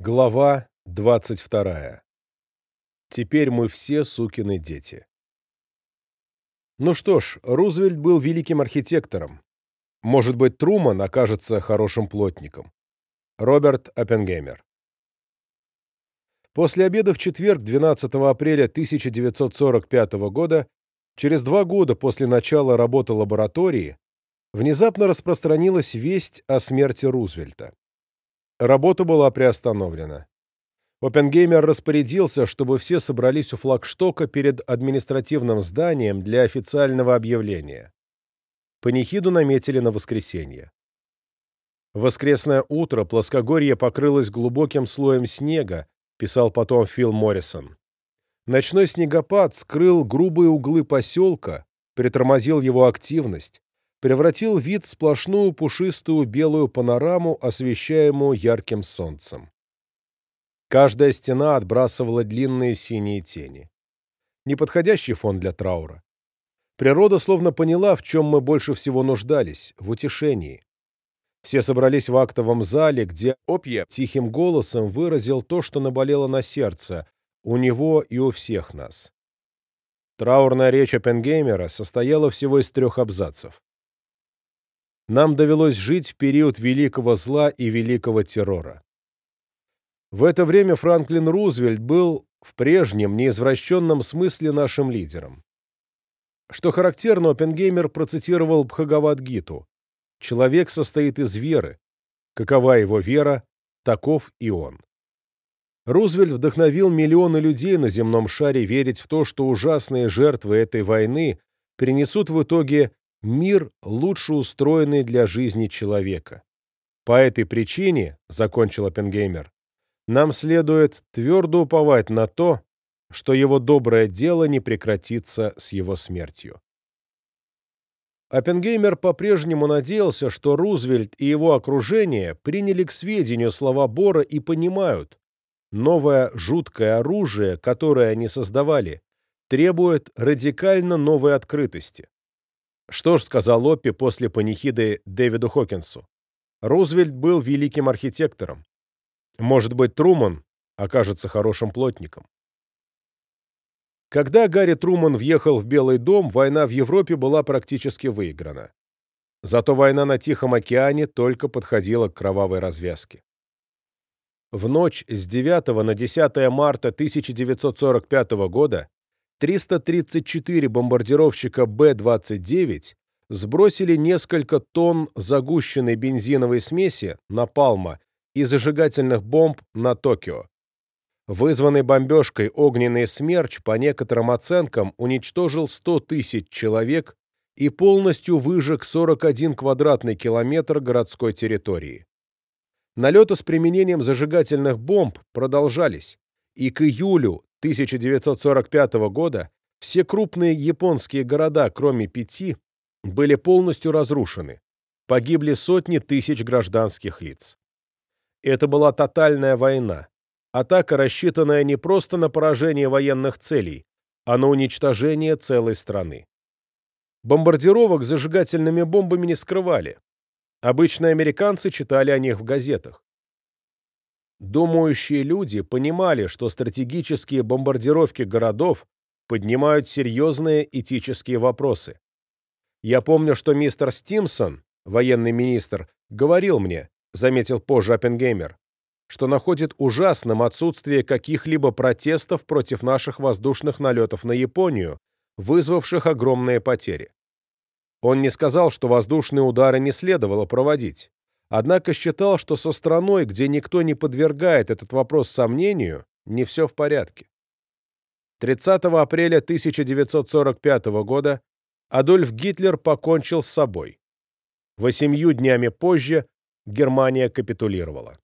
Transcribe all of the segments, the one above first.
Глава 22. Теперь мы все сукины дети. Ну что ж, Рузвельт был великим архитектором. Может быть, Труман окажется хорошим плотником. Роберт Оппенгеймер. После обеда в четверг, 12 апреля 1945 года, через два года после начала работы лаборатории, внезапно распространилась весть о смерти Рузвельта. Работа была приостановлена. Оппенгеймер распорядился, чтобы все собрались у флагштока перед административным зданием для официального объявления. Панихиду наметили на воскресенье. Воскресное утро плоскогорье покрылось глубоким слоем снега, писал потом Фил Моррисон. Ночной снегопад скрыл грубые углы поселка, притормозил его активность, превратил вид в сплошную пушистую белую панораму, освещаемую ярким солнцем. Каждая стена отбрасывала длинные синие тени. Неподходящий фон для траура. Природа словно поняла, в чем мы больше всего нуждались — в утешении. Все собрались в актовом зале, где Опья тихим голосом выразил то, что наболело на сердце, у него и у всех нас. Траурная речь Оппенгеймера состояла всего из трех абзацев. Нам довелось жить в период великого зла и великого террора. В это время Франклин Рузвельт был в прежнем, неизвращенном смысле нашим лидером. Что характерно, Оппенгеймер процитировал Бхагавад-гиту «Человек состоит из веры. Какова его вера, таков и он». Рузвельт вдохновил миллионы людей на земном шаре верить в то, что ужасные жертвы этой войны принесут в итоге мир, лучше устроенный для жизни человека. По этой причине, закончил Оппенгеймер, нам следует твердо уповать на то, что его доброе дело не прекратится с его смертью. Оппенгеймер по-прежнему надеялся, что Рузвельт и его окружение приняли к сведению слова Бора и понимают, новое жуткое оружие, которое они создавали, требует радикально новой открытости. Что ж, сказал Лоппи после панихиды Дэвиду Хокинсу, Рузвельт был великим архитектором. Может быть, Труман окажется хорошим плотником. Когда Гарри Труман въехал в Белый дом, война в Европе была практически выиграна. Зато война на Тихом океане только подходила к кровавой развязке. В ночь с 9 на 10 марта 1945 года 334 бомбардировщика Б-29 сбросили несколько тонн загущенной бензиновой смеси напалма и зажигательных бомб на Токио. Вызванный бомбежкой огненный смерч, по некоторым оценкам, уничтожил 100 тысяч человек и полностью выжег 41 квадратный километр городской территории. Налеты с применением зажигательных бомб продолжались, и к июлю 1945 года все крупные японские города, кроме пяти, были полностью разрушены. Погибли сотни тысяч гражданских лиц. Это была тотальная война. Атака, рассчитанная не просто на поражение военных целей, а на уничтожение целой страны. Бомбардировок зажигательными бомбами не скрывали. Обычные американцы читали о них в газетах. Думающие люди понимали, что стратегические бомбардировки городов поднимают серьезные этические вопросы. Я помню, что мистер Стимсон, военный министр, говорил мне, заметил позже Оппенгеймер, что находит ужасным отсутствие каких-либо протестов против наших воздушных налетов на Японию, вызвавших огромные потери. Он не сказал, что воздушные удары не следовало проводить однако считал, что со страной, где никто не подвергает этот вопрос сомнению, не все в порядке. 30 апреля 1945 года Адольф Гитлер покончил с собой. Восемью днями позже Германия капитулировала.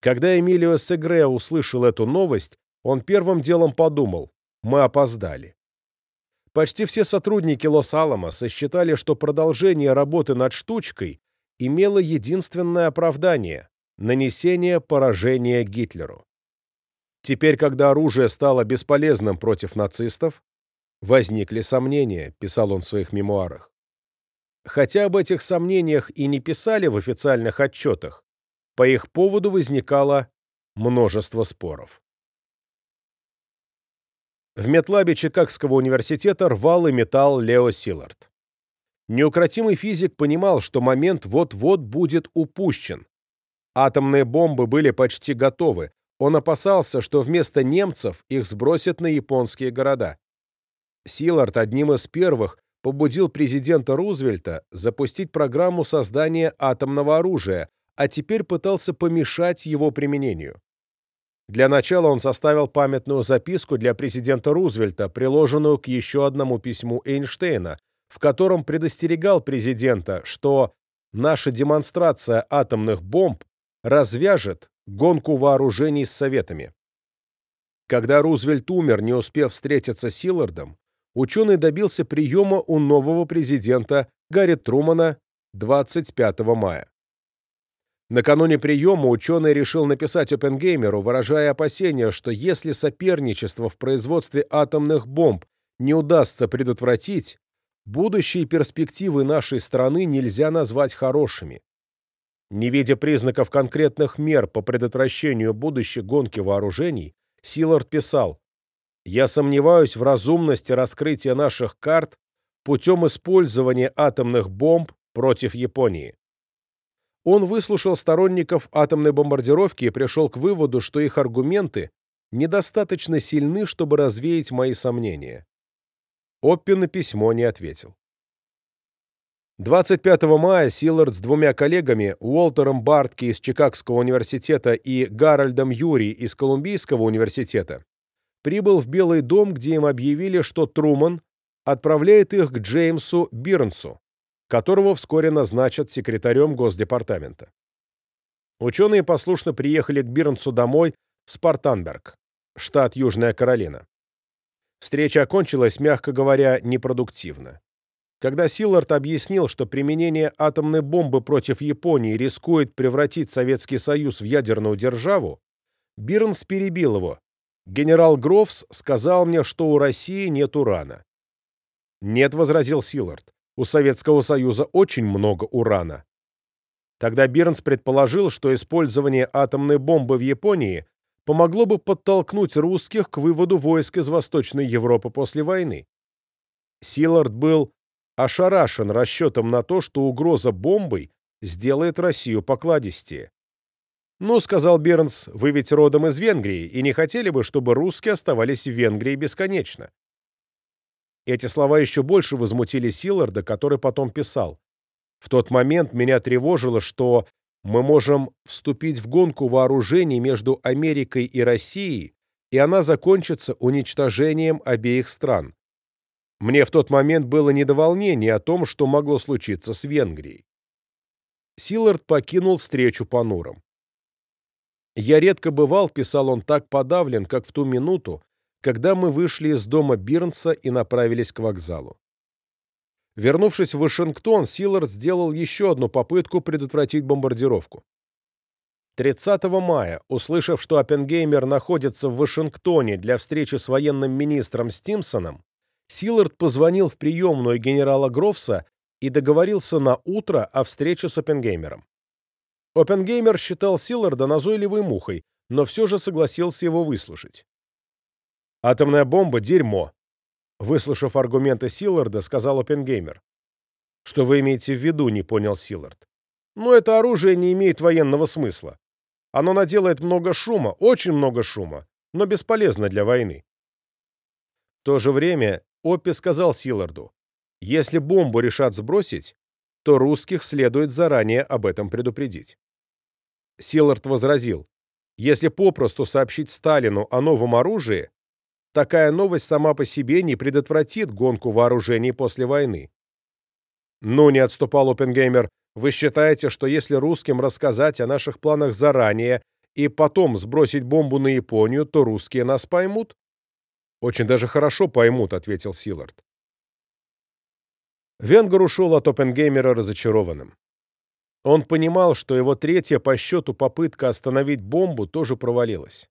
Когда Эмилио Сегре услышал эту новость, он первым делом подумал «мы опоздали». Почти все сотрудники Лос-Аламоса считали, что продолжение работы над штучкой имело единственное оправдание – нанесение поражения Гитлеру. Теперь, когда оружие стало бесполезным против нацистов, возникли сомнения, писал он в своих мемуарах. Хотя об этих сомнениях и не писали в официальных отчетах, по их поводу возникала множество споров. В медлабе Чикагского университета рвал и металл Лео Силлард. Неукротимый физик понимал, что момент вот-вот будет упущен. Атомные бомбы были почти готовы. Он опасался, что вместо немцев их сбросят на японские города. Силлард одним из первых побудил президента Рузвельта запустить программу создания атомного оружия, а теперь пытался помешать его применению. Для начала он составил памятную записку для президента Рузвельта, приложенную к еще одному письму Эйнштейна, в котором предостерегал президента, что наша демонстрация атомных бомб развяжет гонку вооружений с Советами. Когда Рузвельт умер, не успев встретиться с Силлардом, ученый добился приема у нового президента Гарри Трумана 25 мая. Накануне приема ученый решил написать Оппенгеймеру, выражая опасения, что если соперничество в производстве атомных бомб не удастся предотвратить, будущие перспективы нашей страны нельзя назвать хорошими. Не видя признаков конкретных мер по предотвращению будущей гонки вооружений, Силард писал «Я сомневаюсь в разумности раскрытия наших карт путем использования атомных бомб против Японии. Он выслушал сторонников атомной бомбардировки и пришел к выводу, что их аргументы недостаточно сильны, чтобы развеять мои сомнения. Оппи на письмо не ответил. 25 мая Силлард с двумя коллегами, Уолтером Бартки из Чикагского университета и Гарольдом Юри из Колумбийского университета, прибыл в Белый дом, где им объявили, что Труман отправляет их к Джеймсу Бирнсу, которого вскоре назначат секретарем Госдепартамента. Ученые послушно приехали к Бирнсу домой в Спартанберг, штат Южная Каролина. Встреча окончилась, мягко говоря, непродуктивно. Когда Силлард объяснил, что применение атомной бомбы против Японии рискует превратить Советский Союз в ядерную державу, Бирнс перебил его. Генерал Грофс сказал мне, что у России нет урана. «Нет», — возразил Силлард, у Советского Союза очень много урана. Тогда Бирнс предположил, что использование атомной бомбы в Японии помогло бы подтолкнуть русских к выводу войск из Восточной Европы после войны. Силард был ошарашен расчетом на то, что угроза бомбой сделает Россию покладистее. «Ну, — сказал Бернс, — вы ведь родом из Венгрии и не хотели бы, чтобы русские оставались в Венгрии бесконечно. Эти слова еще больше возмутили Силларда, который потом писал. В тот момент меня тревожило, что мы можем вступить в гонку вооружений между Америкой и Россией, и она закончится уничтожением обеих стран. Мне в тот момент было не до волнения о том, что могло случиться с Венгрией. Силлард покинул встречу понуром. «Я редко бывал», — писал он, — «так подавлен, как в ту минуту, когда мы вышли из дома Бирнса и направились к вокзалу. Вернувшись в Вашингтон, Силлард сделал еще одну попытку предотвратить бомбардировку. 30 мая, услышав, что Оппенгеймер находится в Вашингтоне для встречи с военным министром Стимсоном, Силлард позвонил в приемную генерала Грофса и договорился на утро о встрече с Оппенгеймером. Оппенгеймер считал Силларда назойливой мухой, но все же согласился его выслушать. Атомная бомба — дерьмо. Выслушав аргументы Силларда, сказал Оппенгеймер. Что вы имеете в виду, не понял Силлард. Ну, это оружие не имеет военного смысла. Оно наделает много шума, очень много шума, но бесполезно для войны. В то же время Оппи сказал Силларду, если бомбу решат сбросить, то русских следует заранее об этом предупредить. Силлард возразил, если попросту сообщить Сталину о новом оружии, такая новость сама по себе не предотвратит гонку вооружений после войны. «Ну, не отступал Оппенгеймер, вы считаете, что если русским рассказать о наших планах заранее и потом сбросить бомбу на Японию, то русские нас поймут?» «Очень даже хорошо поймут», — ответил Силард. Венгер ушел от Оппенгеймера разочарованным. Он понимал, что его третья по счету попытка остановить бомбу тоже провалилась.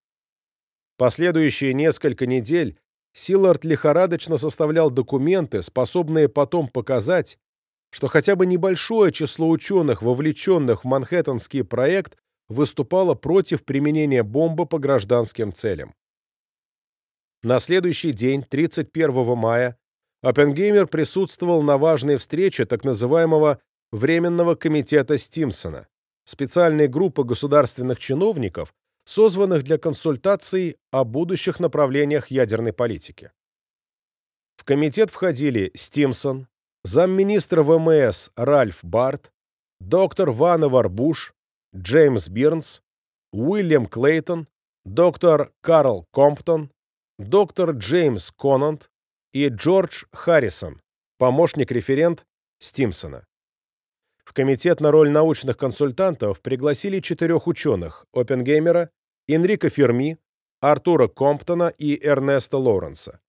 Последующие несколько недель Силард лихорадочно составлял документы, способные потом показать, что хотя бы небольшое число ученых, вовлеченных в Манхэттенский проект, выступала против применения бомбы по гражданским целям. На следующий день, 31 мая, Оппенгеймер присутствовал на важной встрече так называемого Временного комитета Стимсона, специальной группы государственных чиновников, созванных для консультаций о будущих направлениях ядерной политики. В комитет входили Стимсон, замминистра ВМС Ральф Барт, доктор Ваневар Буш, Джеймс Бирнс, Уильям Клейтон, доктор Карл Комптон, доктор Джеймс Конант и Джордж Харрисон, помощник-референт Стимсона. В комитет на роль научных консультантов пригласили четырех ученых – Оппенгеймера, Энрико Ферми, Артура Комптона и Эрнеста Лоуренса.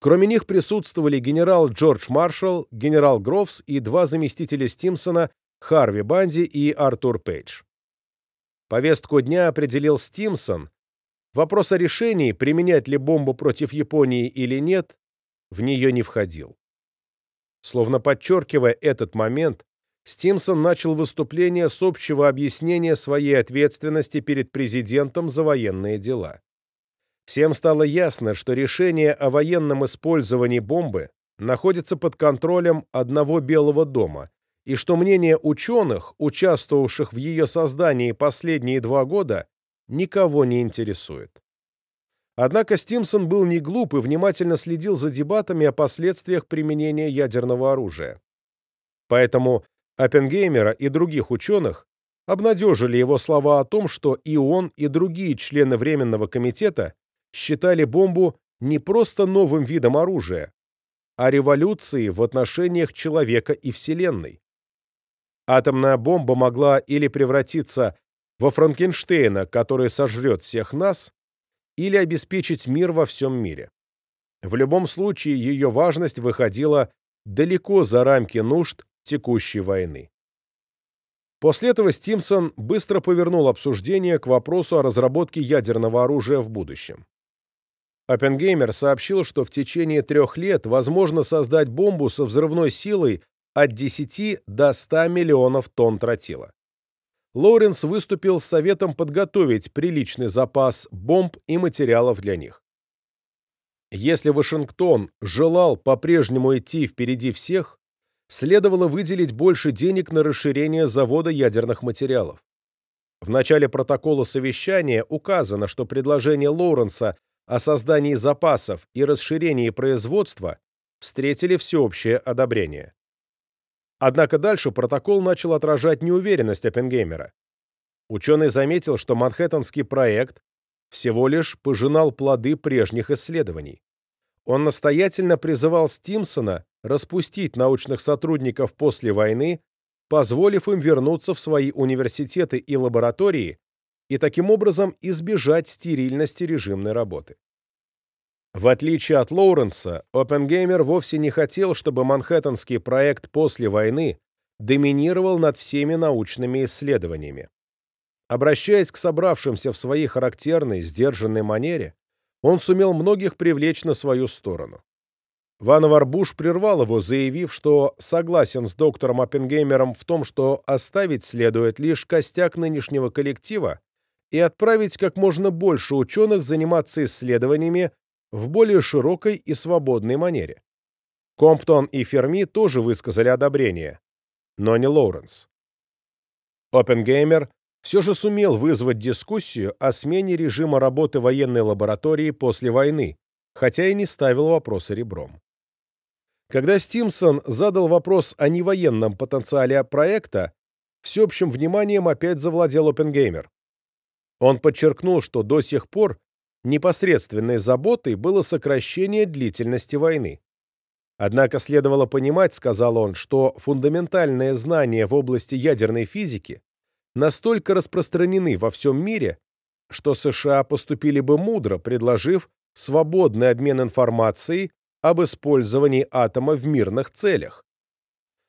Кроме них присутствовали генерал Джордж Маршалл, генерал Грофс и два заместителя Стимсона Харви Банди и Артур Пейдж. Повестку дня определил Стимсон. Вопрос о решении, применять ли бомбу против Японии или нет, в нее не входил. Словно подчеркивая этот момент, Стимсон начал выступление с общего объяснения своей ответственности перед президентом за военные дела. Всем стало ясно, что решение о военном использовании бомбы находится под контролем одного Белого дома, и что мнение ученых, участвовавших в ее создании последние два года, никого не интересует. Однако Стимсон был не глуп и внимательно следил за дебатами о последствиях применения ядерного оружия. Поэтому Оппенгеймера и других ученых обнадежили его слова о том, что и он, и другие члены Временного комитета считали бомбу не просто новым видом оружия, а революцией в отношениях человека и Вселенной. Атомная бомба могла или превратиться во Франкенштейна, который сожрет всех нас, или обеспечить мир во всем мире. В любом случае ее важность выходила далеко за рамки нужд текущей войны. После этого Стимсон быстро повернул обсуждение к вопросу о разработке ядерного оружия в будущем. Оппенгеймер сообщил, что в течение трех лет возможно создать бомбу со взрывной силой от 10 до 100 миллионов тонн тротила. Лоуренс выступил с советом подготовить приличный запас бомб и материалов для них. Если Вашингтон желал по-прежнему идти впереди всех, следовало выделить больше денег на расширение завода ядерных материалов. В начале протокола совещания указано, что предложение Лоуренса о создании запасов и расширении производства встретили всеобщее одобрение. Однако дальше протокол начал отражать неуверенность Оппенгеймера. Ученый заметил, что Манхэттенский проект всего лишь пожинал плоды прежних исследований. Он настоятельно призывал Стимсона распустить научных сотрудников после войны, позволив им вернуться в свои университеты и лаборатории и таким образом избежать стерильности режимной работы. В отличие от Лоуренса, Оппенгеймер вовсе не хотел, чтобы Манхэттенский проект после войны доминировал над всеми научными исследованиями. Обращаясь к собравшимся в своей характерной, сдержанной манере, он сумел многих привлечь на свою сторону. Ван Варбуш прервал его, заявив, что согласен с доктором Оппенгеймером в том, что оставить следует лишь костяк нынешнего коллектива и отправить как можно больше ученых заниматься исследованиями в более широкой и свободной манере. Комптон и Ферми тоже высказали одобрение, но не Лоуренс. Оппенгеймер все же сумел вызвать дискуссию о смене режима работы военной лаборатории после войны, хотя и не ставил вопросы ребром. Когда Стимсон задал вопрос о невоенном потенциале проекта, всеобщим вниманием опять завладел Оппенгеймер. Он подчеркнул, что до сих пор непосредственной заботой было сокращение длительности войны. Однако следовало понимать, сказал он, что фундаментальные знания в области ядерной физики настолько распространены во всем мире, что США поступили бы мудро, предложив свободный обмен информацией об использовании атома в мирных целях.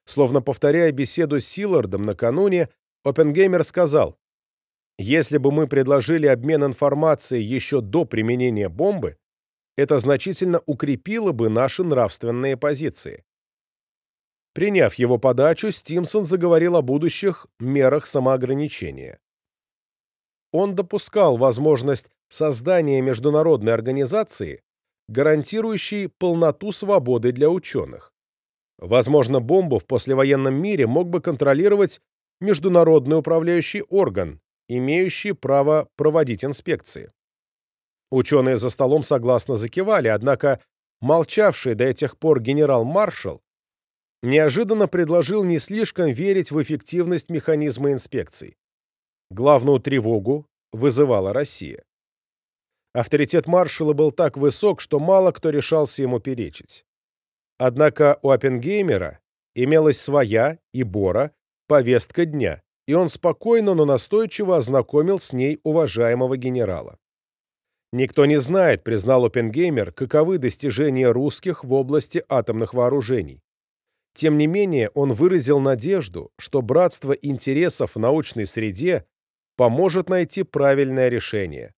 Словно повторяя беседу с Силлардом накануне, Оппенгеймер сказал, если бы мы предложили обмен информацией еще до применения бомбы, это значительно укрепило бы наши нравственные позиции. Приняв его подачу, Стимсон заговорил о будущих мерах самоограничения. он допускал возможность создания международной организации, гарантирующей полноту свободы для ученых. Возможно, бомбу в послевоенном мире мог бы контролировать международный управляющий орган, имеющий право проводить инспекции. Ученые за столом согласно закивали, однако молчавший до этих пор генерал-маршал неожиданно предложил не слишком верить в эффективность механизма инспекций. Главную тревогу вызывала Россия. Авторитет маршала был так высок, что мало кто решался ему перечить. Однако у Оппенгеймера имелась своя, и Бора, повестка дня, и он спокойно, но настойчиво ознакомил с ней уважаемого генерала. Никто не знает, признал Оппенгеймер, каковы достижения русских в области атомных вооружений. Тем не менее, он выразил надежду, что братство интересов в научной среде поможет найти правильное решение.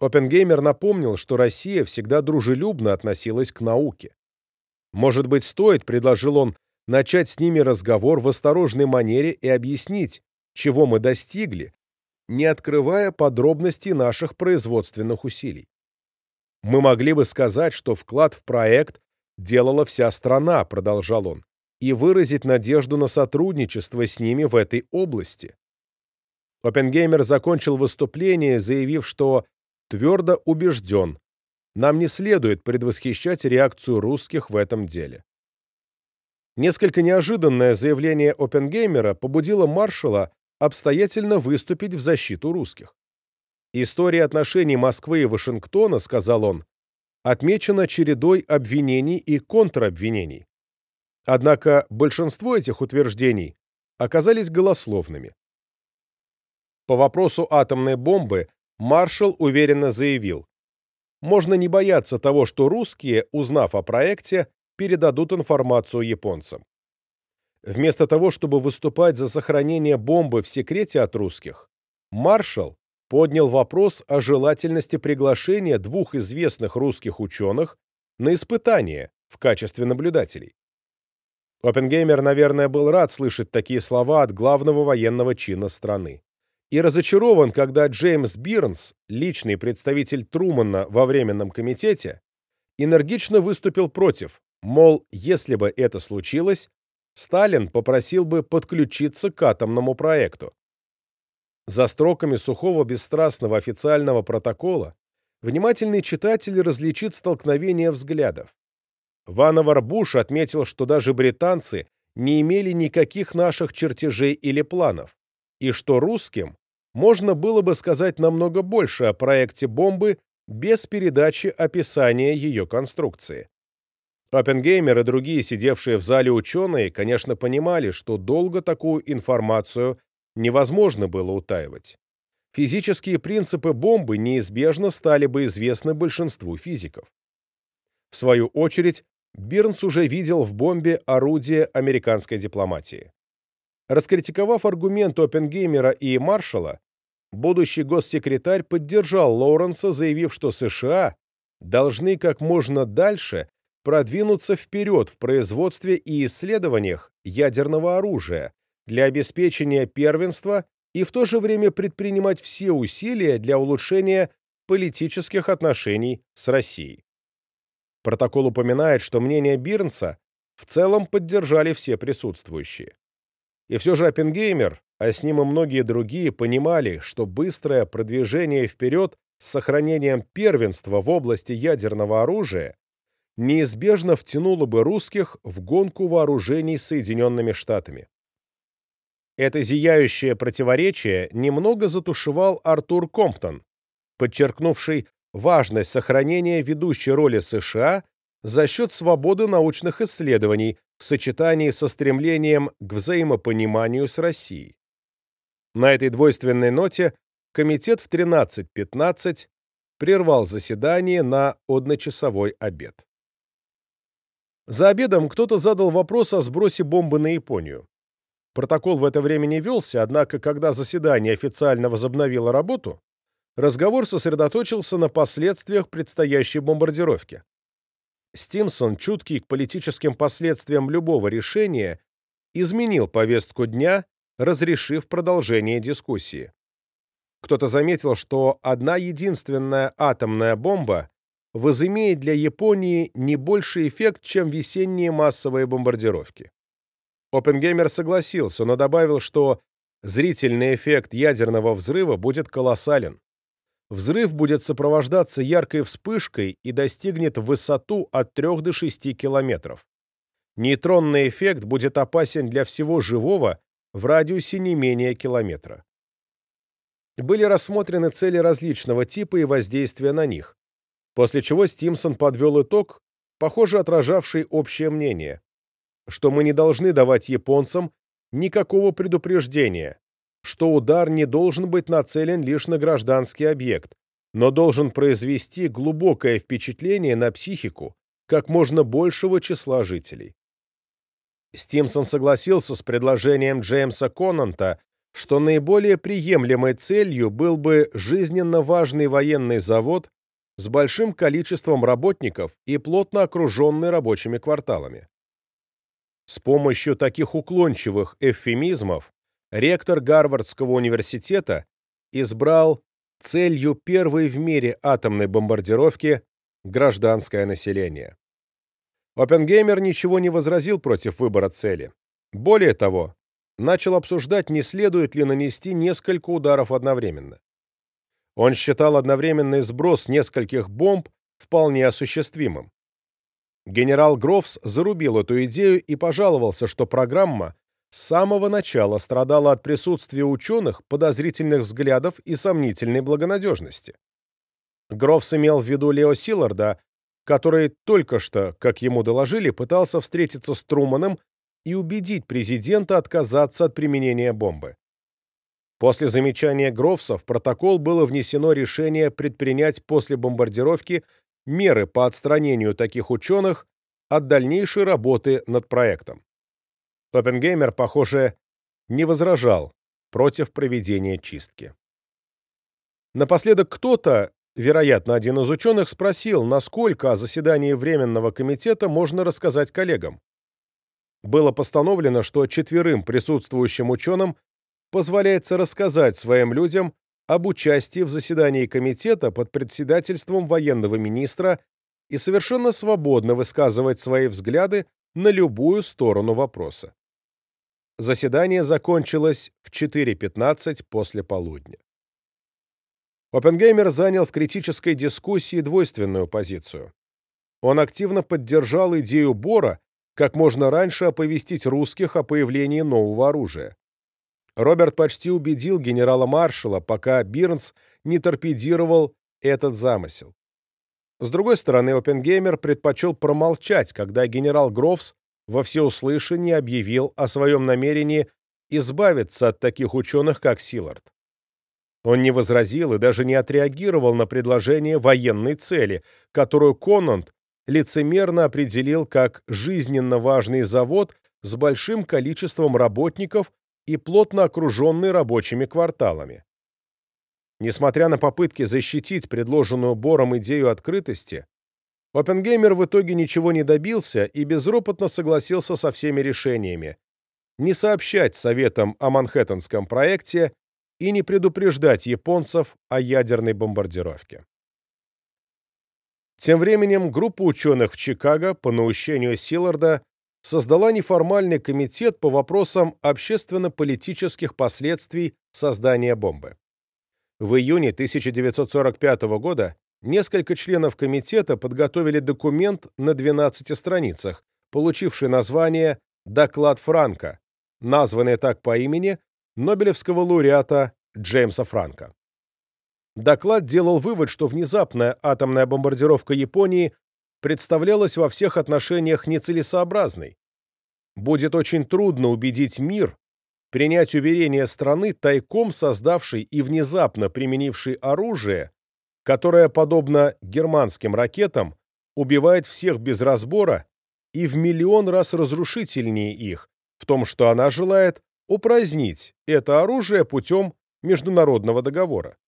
Оппенгеймер напомнил, что Россия всегда дружелюбно относилась к науке. Может быть, стоит, предложил он, начать с ними разговор в осторожной манере и объяснить, чего мы достигли, не открывая подробностей наших производственных усилий. Мы могли бы сказать, что вклад в проект делала вся страна, продолжал он, и выразить надежду на сотрудничество с ними в этой области. Оппенгеймер закончил выступление, заявив, что твердо убежден, нам не следует предвосхищать реакцию русских в этом деле. Несколько неожиданное заявление Оппенгеймера побудило маршала обстоятельно выступить в защиту русских. История отношений Москвы и Вашингтона, сказал он, отмечена чередой обвинений и контробвинений. Однако большинство этих утверждений оказались голословными. По вопросу атомной бомбы маршал уверенно заявил, можно не бояться того, что русские, узнав о проекте, передадут информацию японцам. Вместо того, чтобы выступать за сохранение бомбы в секрете от русских, маршал поднял вопрос о желательности приглашения двух известных русских ученых на испытание в качестве наблюдателей. Оппенгеймер, наверное, был рад слышать такие слова от главного военного чина страны и разочарован, когда Джеймс Бирнс, личный представитель Трумана во Временном комитете, энергично выступил против, мол, если бы это случилось, Сталин попросил бы подключиться к атомному проекту. За строками сухого бесстрастного официального протокола внимательный читатель различит столкновение взглядов. Вановар Буш отметил, что даже британцы не имели никаких наших чертежей или планов, и что русским можно было бы сказать намного больше о проекте бомбы без передачи описания ее конструкции. Оппенгеймер и другие сидевшие в зале ученые, конечно, понимали, что долго такую информацию невозможно было утаивать. Физические принципы бомбы неизбежно стали бы известны большинству физиков. В свою очередь, Бирнс уже видел в бомбе орудие американской дипломатии. Раскритиковав аргументы Оппенгеймера и Маршалла, будущий госсекретарь поддержал Лоуренса, заявив, что США должны как можно дальше продвинуться вперед в производстве и исследованиях ядерного оружия для обеспечения первенства и в то же время предпринимать все усилия для улучшения политических отношений с Россией. Протокол упоминает, что мнение Бирнса в целом поддержали все присутствующие. И все же Оппенгеймер, а с ним и многие другие, понимали, что быстрое продвижение вперед с сохранением первенства в области ядерного оружия неизбежно втянуло бы русских в гонку вооружений с Соединенными Штатами. Это зияющее противоречие немного затушевал Артур Комптон, подчеркнувший важность сохранения ведущей роли США за счет свободы научных исследований в сочетании со стремлением к взаимопониманию с Россией. На этой двойственной ноте комитет в 13.15 прервал заседание на одночасовой обед. За обедом кто-то задал вопрос о сбросе бомбы на Японию. Протокол в это время не велся, однако, когда заседание официально возобновило работу, разговор сосредоточился на последствиях предстоящей бомбардировки. Стимсон, чуткий к политическим последствиям любого решения, изменил повестку дня, разрешив продолжение дискуссии. кто-то заметил, что одна единственная атомная бомба возымеет для Японии не больший эффект, чем весенние массовые бомбардировки. Оппенгеймер согласился, но добавил, что зрительный эффект ядерного взрыва будет колоссален. Взрыв будет сопровождаться яркой вспышкой и достигнет высоту от 3 до 6 километров. Нейтронный эффект будет опасен для всего живого в радиусе не менее километра. Были рассмотрены цели различного типа и воздействия на них, после чего Стимсон подвел итог, похоже отражавший общее мнение, что мы не должны давать японцам никакого предупреждения, что удар не должен быть нацелен лишь на гражданский объект, но должен произвести глубокое впечатление на психику как можно большего числа жителей. Стимсон согласился с предложением Джеймса Конанта, что наиболее приемлемой целью был бы жизненно важный военный завод с большим количеством работников и плотно окруженный рабочими кварталами. С помощью таких уклончивых эвфемизмов ректор Гарвардского университета избрал целью первой в мире атомной бомбардировки гражданское население. Оппенгеймер ничего не возразил против выбора цели. Более того, начал обсуждать, не следует ли нанести несколько ударов одновременно. Он считал одновременный сброс нескольких бомб вполне осуществимым. Генерал Грофс зарубил эту идею и пожаловался, что программа с самого начала страдала от присутствия ученых, подозрительных взглядов и сомнительной благонадежности. Грофс имел в виду Лео Силларда, который только что, как ему доложили, пытался встретиться с Труманом и убедить президента отказаться от применения бомбы. После замечания Грофса в протокол было внесено решение предпринять после бомбардировки меры по отстранению таких ученых от дальнейшей работы над проектом. Оппенгеймер, похоже, не возражал против проведения чистки. Напоследок кто-то, вероятно, один из ученых, спросил, насколько о заседании Временного комитета можно рассказать коллегам. Было постановлено, что четверым присутствующим ученым позволяется рассказать своим людям об участии в заседании комитета под председательством военного министра и совершенно свободно высказывать свои взгляды на любую сторону вопроса. Заседание закончилось в 4.15 после полудня. Оппенгеймер занял в критической дискуссии двойственную позицию. Он активно поддержал идею Бора как можно раньше оповестить русских о появлении нового оружия. Роберт почти убедил генерала-маршала, пока Бирнс не торпедировал этот замысел. С другой стороны, Оппенгеймер предпочел промолчать, когда генерал Грофс во всеуслышание объявил о своем намерении избавиться от таких ученых, как Силард. Он не возразил и даже не отреагировал на предложение военной цели, которую Конант лицемерно определил как жизненно важный завод с большим количеством работников и плотно окруженный рабочими кварталами. Несмотря на попытки защитить предложенную Бором идею открытости, Оппенгеймер в итоге ничего не добился и безропотно согласился со всеми решениями, не сообщать Советам о Манхэттенском проекте и не предупреждать японцев о ядерной бомбардировке. Тем временем группа ученых в Чикаго по наущению Силларда создала неформальный комитет по вопросам общественно-политических последствий создания бомбы. В июне 1945 года несколько членов комитета подготовили документ на 12 страницах, получивший название «Доклад Франка», названный так по имени Нобелевского лауреата Джеймса Франка. Доклад делал вывод, что внезапная атомная бомбардировка Японии представлялась во всех отношениях нецелесообразной. Будет очень трудно убедить мир принять уверение страны, тайком создавшей и внезапно применившей оружие, которая, подобно германским ракетам, убивает всех без разбора и в миллион раз разрушительнее их, в том, что она желает упразднить это оружие путем международного договора.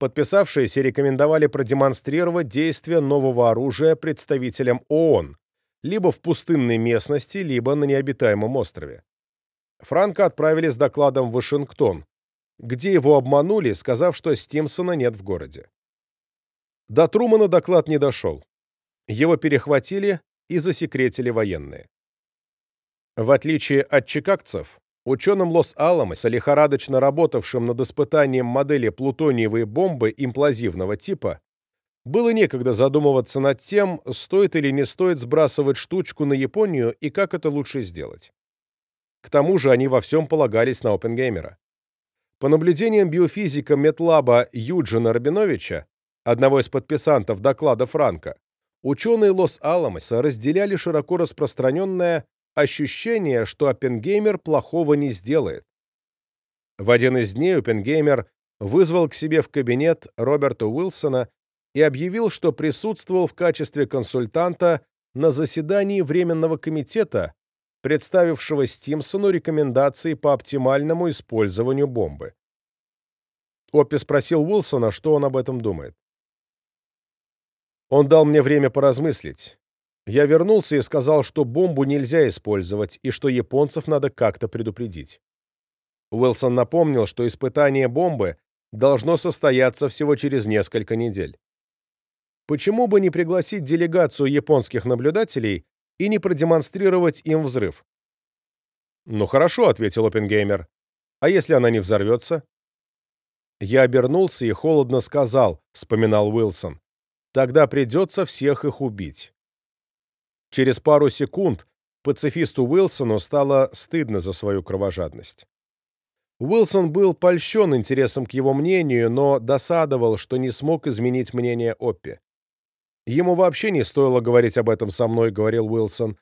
Подписавшиеся рекомендовали продемонстрировать действие нового оружия представителям ООН либо в пустынной местности, либо на необитаемом острове. Франко отправили с докладом в Вашингтон, где его обманули, сказав, что Стимсона нет в городе. До Трумана доклад не дошел. Его перехватили и засекретили военные. В отличие от чикагцев, ученым Лос-Аламоса, лихорадочно работавшим над испытанием модели плутониевой бомбы имплозивного типа, было некогда задумываться над тем, стоит или не стоит сбрасывать штучку на Японию и как это лучше сделать. К тому же они во всем полагались на Опенгеймера. По наблюдениям биофизика Метлаба Юджина Рабиновича, одного из подписантов доклада Франка, ученые Лос-Аламоса разделяли широко распространенное ощущение, что Оппенгеймер плохого не сделает. В один из дней Оппенгеймер вызвал к себе в кабинет Роберта Уилсона и объявил, что присутствовал в качестве консультанта на заседании Временного комитета, представившего Стимсону рекомендации по оптимальному использованию бомбы. Оппи спросил Уилсона, что он об этом думает. Он дал мне время поразмыслить. Я вернулся и сказал, что бомбу нельзя использовать и что японцев надо как-то предупредить. Уилсон напомнил, что испытание бомбы должно состояться всего через несколько недель. Почему бы не пригласить делегацию японских наблюдателей и не продемонстрировать им взрыв? «Ну хорошо», — ответил Оппенгеймер. «А если она не взорвется?» Я обернулся и холодно сказал, — вспоминал Уилсон. «Тогда придется всех их убить». Через пару секунд пацифисту Уилсону стало стыдно за свою кровожадность. Уилсон был польщен интересом к его мнению, но досадовал, что не смог изменить мнение Оппи. Ему вообще не стоило говорить об этом со мной, говорил Уилсон.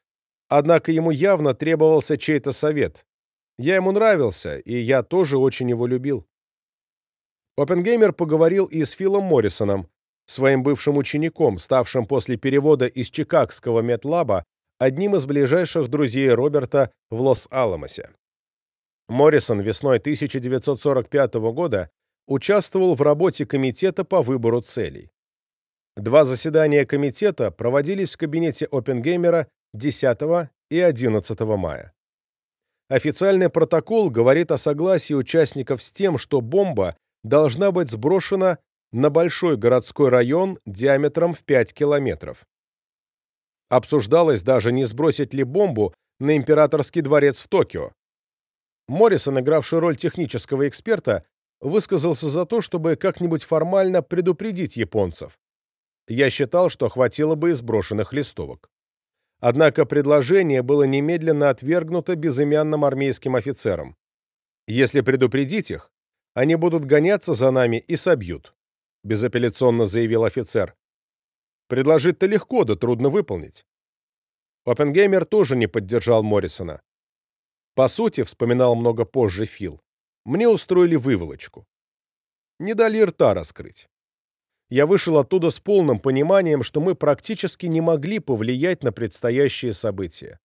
Однако ему явно требовался чей-то совет. Я ему нравился, и я тоже очень его любил. Оппенгеймер поговорил и с Филом Моррисоном, своим бывшим учеником, ставшим после перевода из Чикагского медлаба одним из ближайших друзей Роберта в Лос-Аламосе. Моррисон весной 1945 года участвовал в работе комитета по выбору целей. Два заседания комитета проводились в кабинете Оппенгеймера 10 и 11 мая. Официальный протокол говорит о согласии участников с тем, что бомба должна быть сброшена на большой городской район диаметром в 5 километров. Обсуждалось даже, не сбросить ли бомбу на императорский дворец в Токио. Моррисон, игравший роль технического эксперта, высказался за то, чтобы как-нибудь формально предупредить японцев. Я считал, что хватило бы и сброшенных листовок. Однако предложение было немедленно отвергнуто безымянным армейским офицером. Если предупредить их, они будут гоняться за нами и собьют, безапелляционно заявил офицер. Предложить-то легко, да трудно выполнить. Оппенгеймер тоже не поддержал Моррисона. По сути, вспоминал много позже Фил, мне устроили выволочку. Не дали рта раскрыть я вышел оттуда с полным пониманием, что мы практически не могли повлиять на предстоящие события.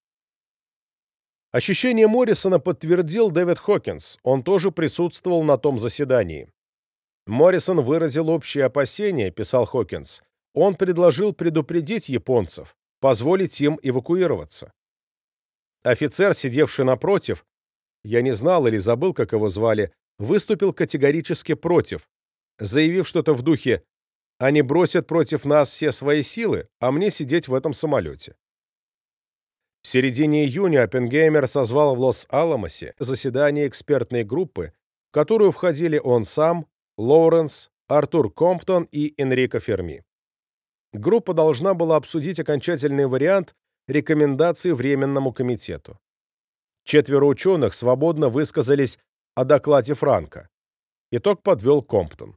Ощущение Моррисона подтвердил Дэвид Хокинс, он тоже присутствовал на том заседании. Моррисон выразил общие опасения, писал Хокинс. Он предложил предупредить японцев, позволить им эвакуироваться. Офицер, сидевший напротив, я не знал или забыл, как его звали, выступил категорически против, заявив что-то в духе они бросят против нас все свои силы, а мне сидеть в этом самолете. В середине июня Оппенгеймер созвал в Лос-Аламосе заседание экспертной группы, в которую входили он сам, Лоуренс, Артур Комптон и Энрико Ферми. Группа должна была обсудить окончательный вариант рекомендаций Временному комитету. Четверо ученых свободно высказались о докладе Франка. Итог подвел Комптон.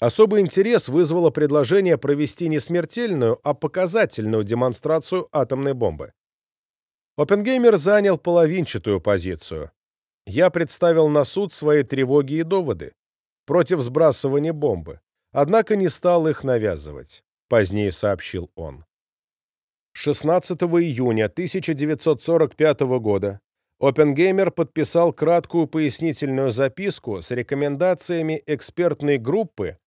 Особый интерес вызвало предложение провести не смертельную, а показательную демонстрацию атомной бомбы. Оппенгеймер занял половинчатую позицию. Я представил на суд свои тревоги и доводы против сбрасывания бомбы, однако не стал их навязывать, позднее сообщил он. 16 июня 1945 года Оппенгеймер подписал краткую пояснительную записку с рекомендациями экспертной группы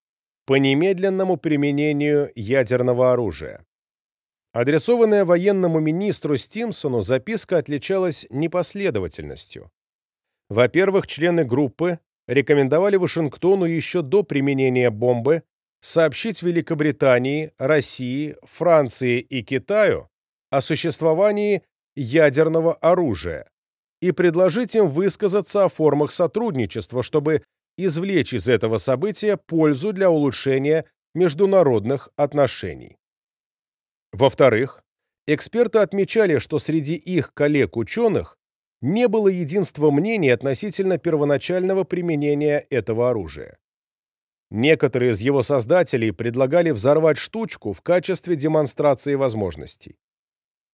по немедленному применению ядерного оружия. Адресованная военному министру Стимсону записка отличалась непоследовательностью. Во-первых, члены группы рекомендовали Вашингтону еще до применения бомбы сообщить Великобритании, России, Франции и Китаю о существовании ядерного оружия и предложить им высказаться о формах сотрудничества, чтобы извлечь из этого события пользу для улучшения международных отношений. Во-вторых, эксперты отмечали, что среди их коллег-ученых не было единства мнений относительно первоначального применения этого оружия. Некоторые из его создателей предлагали взорвать штучку в качестве демонстрации возможностей.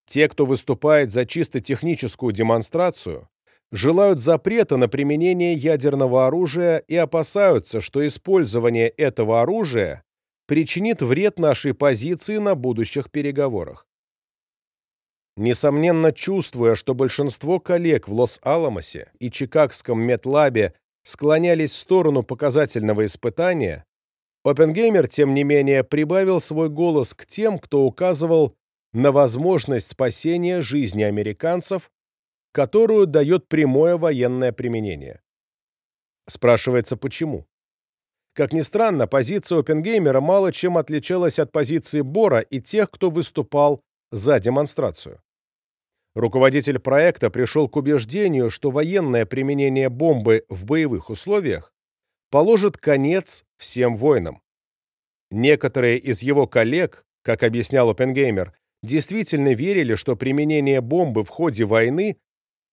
Те, кто выступает за чисто техническую демонстрацию, желают запрета на применение ядерного оружия и опасаются, что использование этого оружия причинит вред нашей позиции на будущих переговорах. Несомненно, чувствуя, что большинство коллег в Лос-Аламосе и Чикагском медлабе склонялись в сторону показательного испытания, Оппенгеймер, тем не менее, прибавил свой голос к тем, кто указывал на возможность спасения жизни американцев, которую дает прямое военное применение. Спрашивается, почему? Как ни странно, позиция Оппенгеймера мало чем отличалась от позиции Бора и тех, кто выступал за демонстрацию. Руководитель проекта пришел к убеждению, что военное применение бомбы в боевых условиях положит конец всем войнам. Некоторые из его коллег, как объяснял Оппенгеймер, действительно верили, что применение бомбы в ходе войны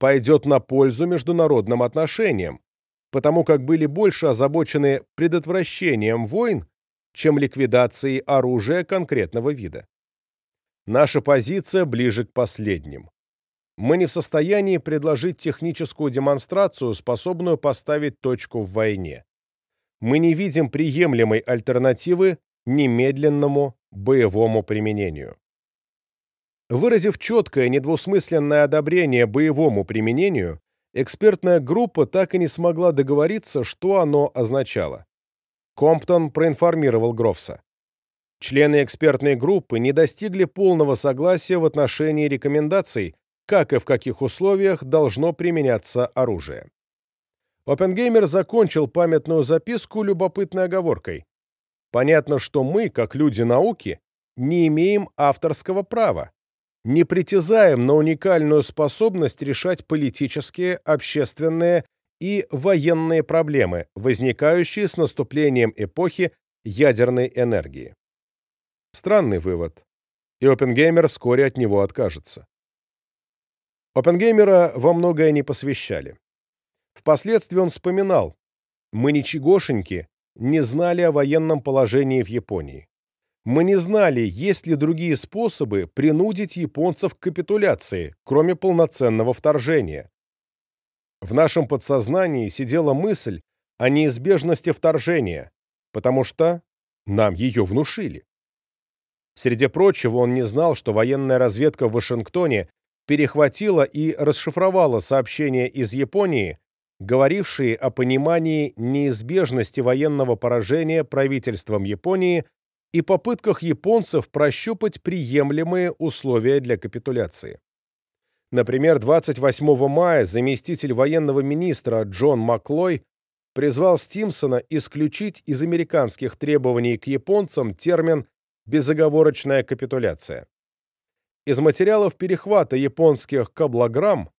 пойдет на пользу международным отношениям, потому как были больше озабочены предотвращением войн, чем ликвидацией оружия конкретного вида. Наша позиция ближе к последним. Мы не в состоянии предложить техническую демонстрацию, способную поставить точку в войне. Мы не видим приемлемой альтернативы немедленному боевому применению. Выразив четкое недвусмысленное одобрение боевому применению, экспертная группа так и не смогла договориться, что оно означало. Комптон проинформировал Грофса. Члены экспертной группы не достигли полного согласия в отношении рекомендаций, как и в каких условиях должно применяться оружие. Оппенгеймер закончил памятную записку любопытной оговоркой. Понятно, что мы, как люди науки, не имеем авторского права не притязаем на уникальную способность решать политические, общественные и военные проблемы, возникающие с наступлением эпохи ядерной энергии. Странный вывод, и Оппенгеймер вскоре от него откажется. Оппенгеймера во многое не посвящали. Впоследствии он вспоминал, мы ничегошеньки не знали о военном положении в Японии. Мы не знали, есть ли другие способы принудить японцев к капитуляции, кроме полноценного вторжения. В нашем подсознании сидела мысль о неизбежности вторжения, потому что нам ее внушили. Среди прочего, он не знал, что военная разведка в Вашингтоне перехватила и расшифровала сообщения из Японии, говорившие о понимании неизбежности военного поражения правительством Японии и попытках японцев прощупать приемлемые условия для капитуляции. Например, 28 мая заместитель военного министра Джон Маклой призвал Стимсона исключить из американских требований к японцам термин «безоговорочная капитуляция». Из материалов перехвата японских каблограмм,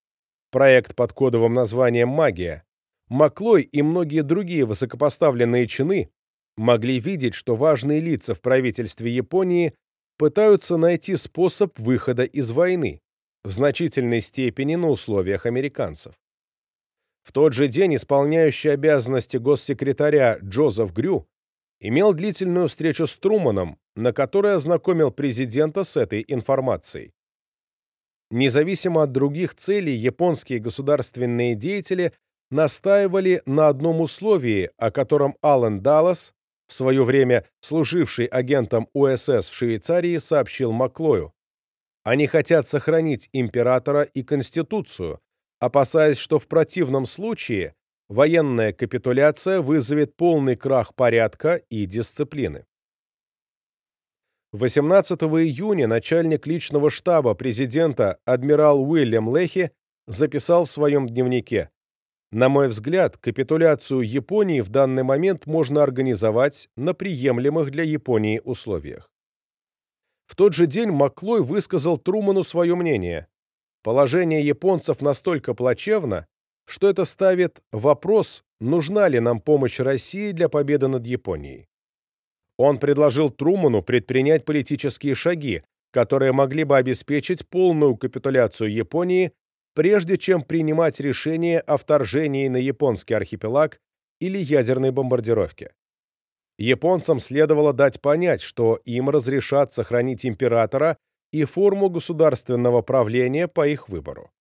проект под кодовым названием «Магия», Маклой и многие другие высокопоставленные чины могли видеть, что важные лица в правительстве Японии пытаются найти способ выхода из войны, в значительной степени на условиях американцев. В тот же день исполняющий обязанности госсекретаря Джозеф Грю имел длительную встречу с Труманом, на которой ознакомил президента с этой информацией. Независимо от других целей, японские государственные деятели настаивали на одном условии, о котором Аллен Даллас в свое время служивший агентом УСС в Швейцарии, сообщил Маклою. Они хотят сохранить императора и конституцию, опасаясь, что в противном случае военная капитуляция вызовет полный крах порядка и дисциплины. 18 июня начальник личного штаба президента адмирал Уильям Лехи записал в своем дневнике На мой взгляд, капитуляцию Японии в данный момент можно организовать на приемлемых для Японии условиях. В тот же день Маклой высказал Труману свое мнение. Положение японцев настолько плачевно, что это ставит вопрос, нужна ли нам помощь России для победы над Японией. Он предложил Труману предпринять политические шаги, которые могли бы обеспечить полную капитуляцию Японии, прежде чем принимать решение о вторжении на японский архипелаг или ядерной бомбардировке. Японцам следовало дать понять, что им разрешат сохранить императора и форму государственного правления по их выбору.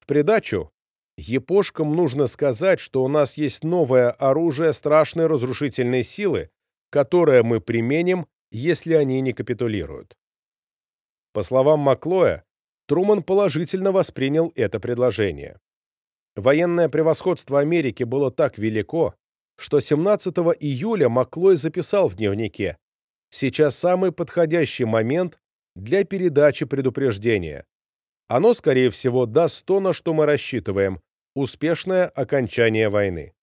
В придачу, япошкам нужно сказать, что у нас есть новое оружие страшной разрушительной силы, которое мы применим, если они не капитулируют. По словам Маклоя, Труман положительно воспринял это предложение. Военное превосходство Америки было так велико, что 17 июля Маклой записал в дневнике «Сейчас самый подходящий момент для передачи предупреждения. Оно, скорее всего, даст то, на что мы рассчитываем – успешное окончание войны».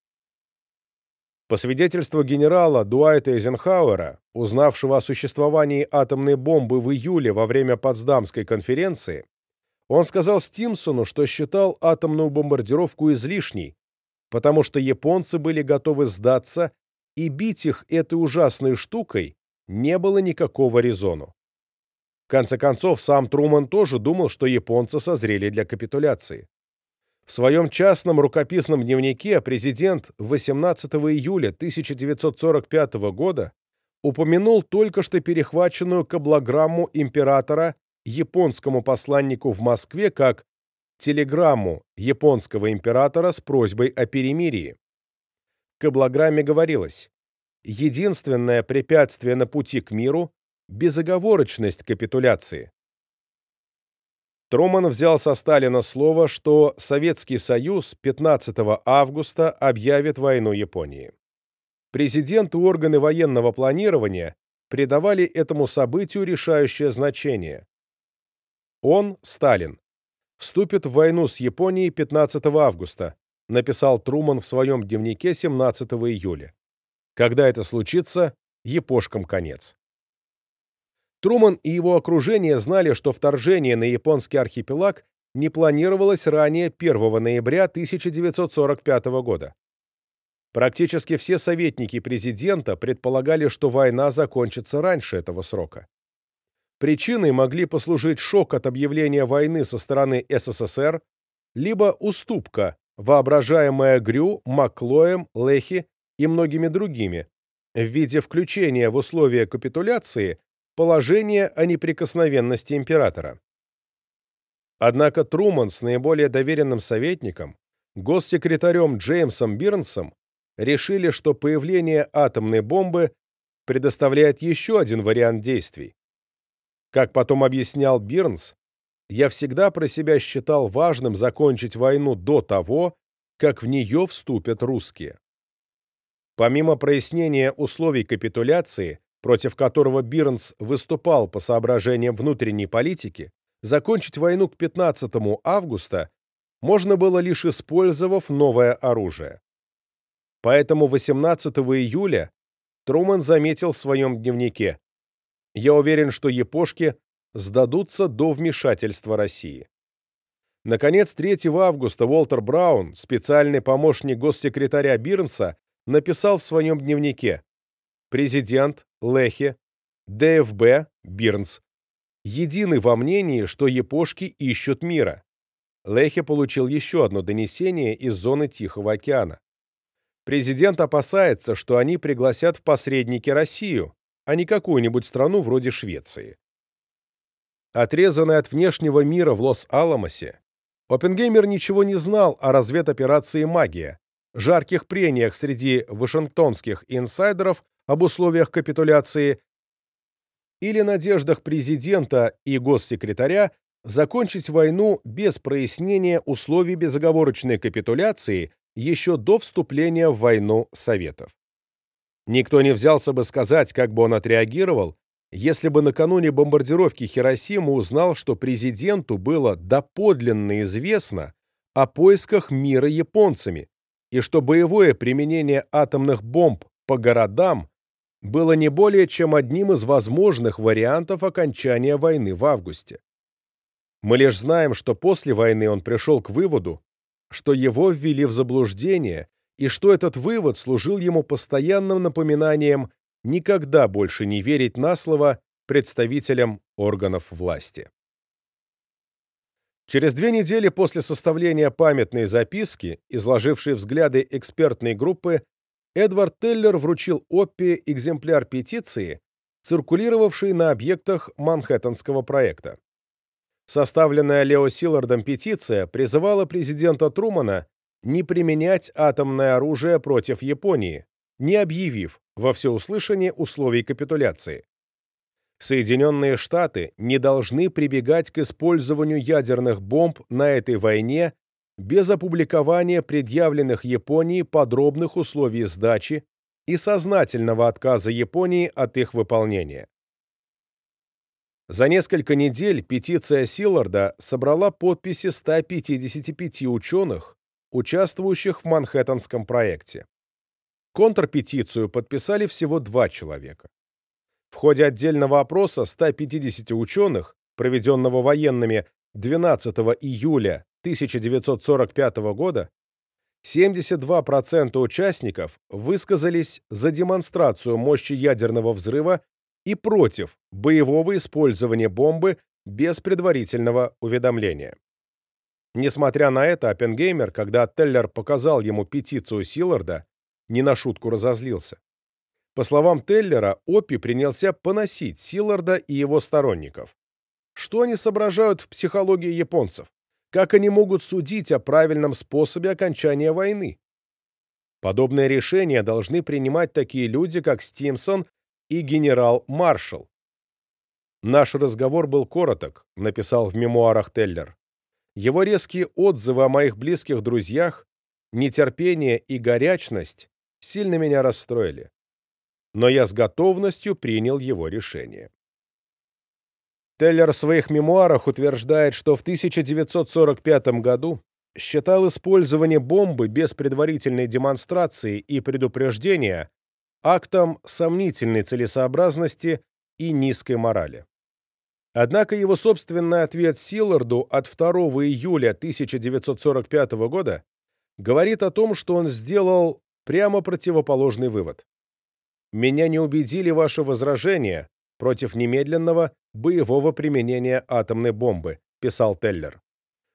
По свидетельству генерала Дуайта Эйзенхауэра, узнавшего о существовании атомной бомбы в июле во время Потсдамской конференции, он сказал Стимсону, что считал атомную бомбардировку излишней, потому что японцы были готовы сдаться, и бить их этой ужасной штукой не было никакого резону. В конце концов, сам Труман тоже думал, что японцы созрели для капитуляции. В своем частном рукописном дневнике президент 18 июля 1945 года упомянул только что перехваченную каблограмму императора японскому посланнику в Москве как телеграмму японского императора с просьбой о перемирии. В каблограмме говорилось «Единственное препятствие на пути к миру – безоговорочность капитуляции. Труман взял со Сталина слово, что Советский Союз 15 августа объявит войну Японии. Президент и органы военного планирования придавали этому событию решающее значение. Он, Сталин, вступит в войну с Японией 15 августа, написал Труман в своем дневнике 17 июля. Когда это случится, япошкам конец. Труман и его окружение знали, что вторжение на японский архипелаг не планировалось ранее 1 ноября 1945 года. Практически все советники президента предполагали, что война закончится раньше этого срока. Причиной могли послужить шок от объявления войны со стороны СССР, либо уступка, воображаемая Грю, Маклоем, Лехи и многими другими, в виде включения в условия капитуляции положение о неприкосновенности императора. Однако Труман с наиболее доверенным советником, госсекретарем Джеймсом Бирнсом, решили, что появление атомной бомбы предоставляет еще один вариант действий. Как потом объяснял Бирнс, я всегда про себя считал важным закончить войну до того, как в нее вступят русские. Помимо прояснения условий капитуляции, против которого Бирнс выступал по соображениям внутренней политики, закончить войну к 15 августа можно было лишь использовав новое оружие. Поэтому 18 июля Труман заметил в своем дневнике «Я уверен, что япошки сдадутся до вмешательства России». Наконец, 3 августа Уолтер Браун, специальный помощник госсекретаря Бирнса, написал в своем дневнике президент, Лехе, ДФБ, Бирнс, едины во мнении, что япошки ищут мира. Лехе получил еще одно донесение из зоны Тихого океана. Президент опасается, что они пригласят в посредники Россию, а не какую-нибудь страну вроде Швеции. Отрезанный от внешнего мира в Лос-Аламосе, Оппенгеймер ничего не знал о разведоперации «Магия», жарких прениях среди вашингтонских инсайдеров об условиях капитуляции или надеждах президента и госсекретаря закончить войну без прояснения условий безоговорочной капитуляции еще до вступления в войну Советов. Никто не взялся бы сказать, как бы он отреагировал, если бы накануне бомбардировки Хиросимы узнал, что президенту было доподлинно известно о поисках мира японцами и что боевое применение атомных бомб по городам было не более чем одним из возможных вариантов окончания войны в августе. Мы лишь знаем, что после войны он пришел к выводу, что его ввели в заблуждение и что этот вывод служил ему постоянным напоминанием никогда больше не верить на слово представителям органов власти. Через две недели после составления памятной записки, изложившей взгляды экспертной группы, Эдвард Теллер вручил Оппи экземпляр петиции, циркулировавшей на объектах Манхэттенского проекта. Составленная Лео Силлардом петиция призывала президента Трумана не применять атомное оружие против Японии, не объявив во всеуслышание условий капитуляции. Соединенные Штаты не должны прибегать к использованию ядерных бомб на этой войне без опубликования предъявленных Японии подробных условий сдачи и сознательного отказа Японии от их выполнения. За несколько недель петиция Силларда собрала подписи 155 ученых, участвующих в Манхэттенском проекте. Контрпетицию подписали всего два человека. В ходе отдельного опроса 150 ученых, проведенного военными 12 июля 1945 года, 72% участников высказались за демонстрацию мощи ядерного взрыва и против боевого использования бомбы без предварительного уведомления. Несмотря на это, Оппенгеймер, когда Теллер показал ему петицию Силларда, не на шутку разозлился. По словам Теллера, Оппи принялся поносить Силларда и его сторонников. Что они соображают в психологии японцев? Как они могут судить о правильном способе окончания войны? Подобные решения должны принимать такие люди, как Стимсон и генерал Маршалл. «Наш разговор был короток», — написал в мемуарах Теллер. Его резкие отзывы о моих близких друзьях, нетерпение и горячность сильно меня расстроили. Но я с готовностью принял его решение. Теллер в своих мемуарах утверждает, что в 1945 году считал использование бомбы без предварительной демонстрации и предупреждения актом сомнительной целесообразности и низкой морали. Однако его собственный ответ Силларду от 2 июля 1945 года говорит о том, что он сделал прямо противоположный вывод. «Меня не убедили ваши возражения против немедленного боевого применения атомной бомбы», писал Теллер.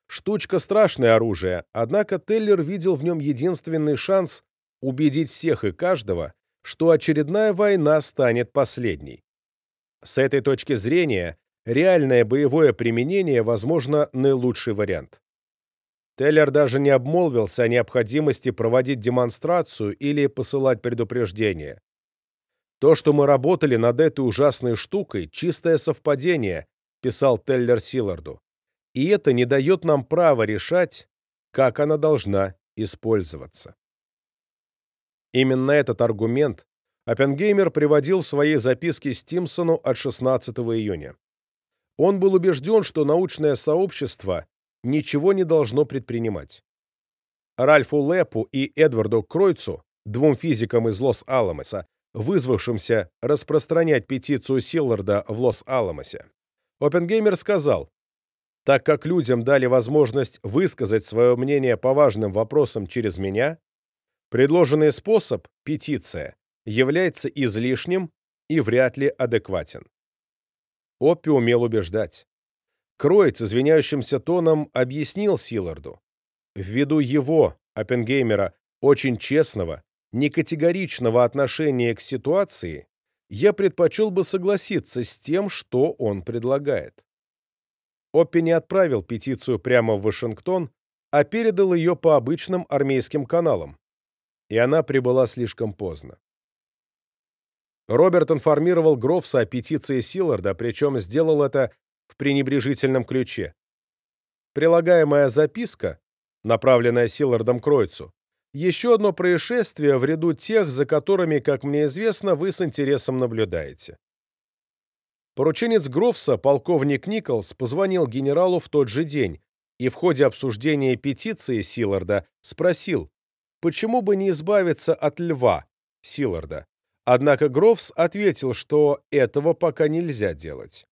Штучка страшное оружие, однако Теллер видел в нем единственный шанс убедить всех и каждого, что очередная война станет последней. С этой точки зрения, реальное боевое применение, возможно, наилучший вариант. Теллер даже не обмолвился о необходимости проводить демонстрацию или посылать предупреждения. То, что мы работали над этой ужасной штукой, чистое совпадение, писал Теллер Силларду. И это не дает нам права решать, как она должна использоваться. Именно этот аргумент Оппенгеймер приводил в своей записке Стимсону от 16 июня. Он был убежден, что научное сообщество ничего не должно предпринимать. Ральфу Лепу и Эдварду Кройцу, двум физикам из Лос-Аламоса, вызвавшимся распространять петицию Силларда в Лос-Аламосе. Оппенгеймер сказал, «Так как людям дали возможность высказать свое мнение по важным вопросам через меня, предложенный способ, петиция, является излишним и вряд ли адекватен». Оппи умел убеждать. Кроиц извиняющимся тоном объяснил Силларду, ввиду его, Оппенгеймера, очень честного некатегоричного отношения к ситуации, я предпочел бы согласиться с тем, что он предлагает. Оппи не отправил петицию прямо в Вашингтон, а передал ее по обычным армейским каналам, и она прибыла слишком поздно. Роберт информировал Грофса о петиции Силларда, причем сделал это в пренебрежительном ключе. Прилагаемая записка, направленная Силлардом Кройцу, еще одно происшествие в ряду тех, за которыми, как мне известно, вы с интересом наблюдаете. Порученец Грофса, полковник Николс, позвонил генералу в тот же день и в ходе обсуждения петиции Силарда спросил, почему бы не избавиться от льва Силарда. Однако Грофс ответил, что этого пока нельзя делать.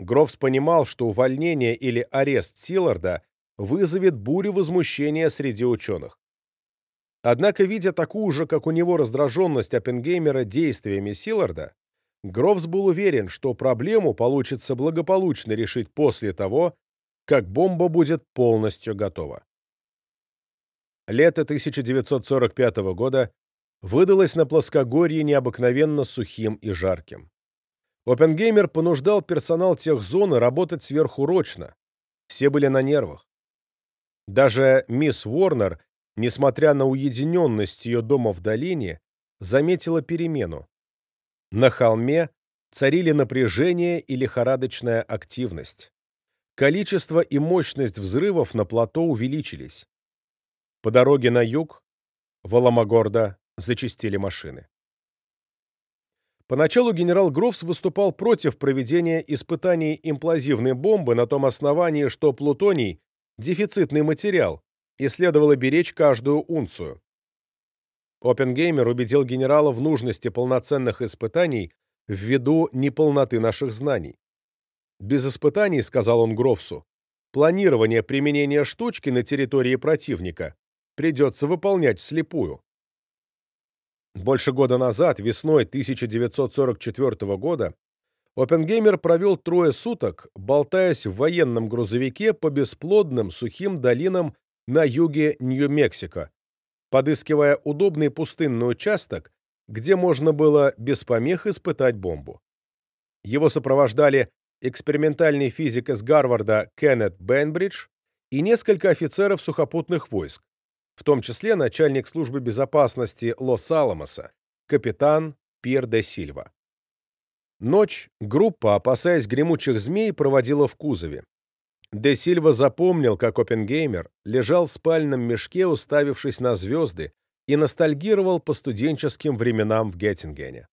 Грофс понимал, что увольнение или арест Силарда вызовет бурю возмущения среди ученых. Однако, видя такую же, как у него, раздраженность Оппенгеймера действиями Силарда, Грофс был уверен, что проблему получится благополучно решить после того, как бомба будет полностью готова. Лето 1945 года выдалось на плоскогорье необыкновенно сухим и жарким. Оппенгеймер понуждал персонал тех зоны работать сверхурочно. Все были на нервах. Даже мисс Уорнер, несмотря на уединенность ее дома в долине, заметила перемену. На холме царили напряжение и лихорадочная активность. Количество и мощность взрывов на плато увеличились. По дороге на юг, в Аламагорда, зачистили машины. Поначалу генерал Грофс выступал против проведения испытаний имплозивной бомбы на том основании, что плутоний – дефицитный материал, и следовало беречь каждую унцию. Оппенгеймер убедил генерала в нужности полноценных испытаний ввиду неполноты наших знаний. Без испытаний, сказал он Грофсу, планирование применения штучки на территории противника придется выполнять вслепую. Больше года назад, весной 1944 года, Оппенгеймер провел трое суток, болтаясь в военном грузовике по бесплодным сухим долинам на юге Нью-Мексико, подыскивая удобный пустынный участок, где можно было без помех испытать бомбу. Его сопровождали экспериментальный физик из Гарварда Кеннет Бенбридж и несколько офицеров сухопутных войск, в том числе начальник службы безопасности Лос-Аламоса, капитан Пьер де Сильва. Ночь группа, опасаясь гремучих змей, проводила в кузове. Де Сильва запомнил, как Оппенгеймер лежал в спальном мешке, уставившись на звезды, и ностальгировал по студенческим временам в Геттингене.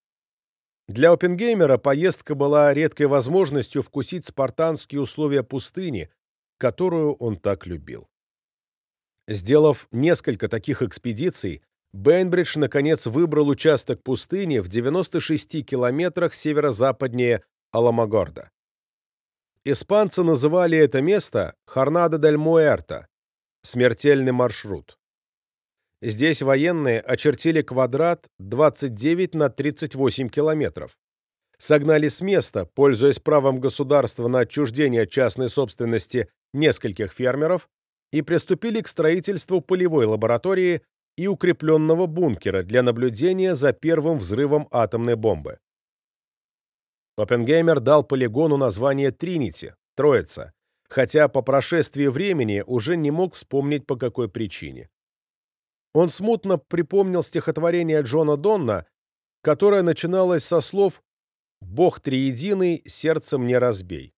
Для Оппенгеймера поездка была редкой возможностью вкусить спартанские условия пустыни, которую он так любил. Сделав несколько таких экспедиций, Бейнбридж наконец выбрал участок пустыни в 96 километрах северо-западнее Аламагорда. Испанцы называли это место Хорнадо дель Муэрто – смертельный маршрут. Здесь военные очертили квадрат 29 на 38 километров. Согнали с места, пользуясь правом государства на отчуждение частной собственности нескольких фермеров, и приступили к строительству полевой лаборатории и укрепленного бункера для наблюдения за первым взрывом атомной бомбы. Оппенгеймер дал полигону название Тринити, Троица, хотя по прошествии времени уже не мог вспомнить по какой причине. Он смутно припомнил стихотворение Джона Донна, которое начиналось со слов «Бог триединый, сердцем не разбей».